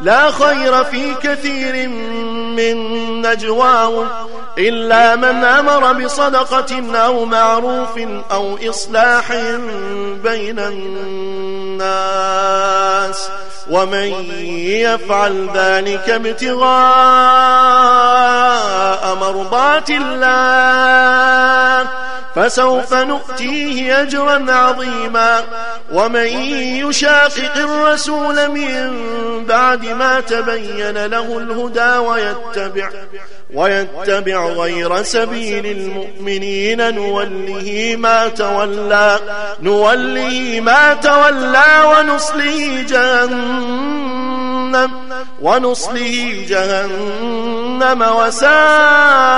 لا خير في كثير من نجواهم إلا من أمر بصدقة أو معروف أو إصلاح بين الناس ومن يفعل ذلك ابتغاء مرضات الله فسوف نؤتيه أجرا عظيما. ومن يشاقق الرسول من بعد ما تبين له الهدى ويتبع ويتبع غير سبيل المؤمنين نوله ما تولى نوله ما تولى ونصله جهنم ونصله جهنم وساءت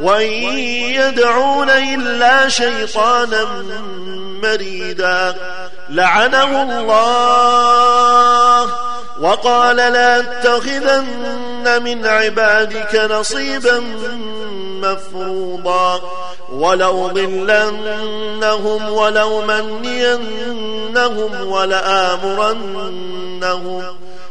وإن يدعون إلا شيطانا مريدا. لعنه الله وقال لا اتخذن من عبادك نصيبا مفروضا. ولو ضلنهم ولو منينهم ولآمرنهم.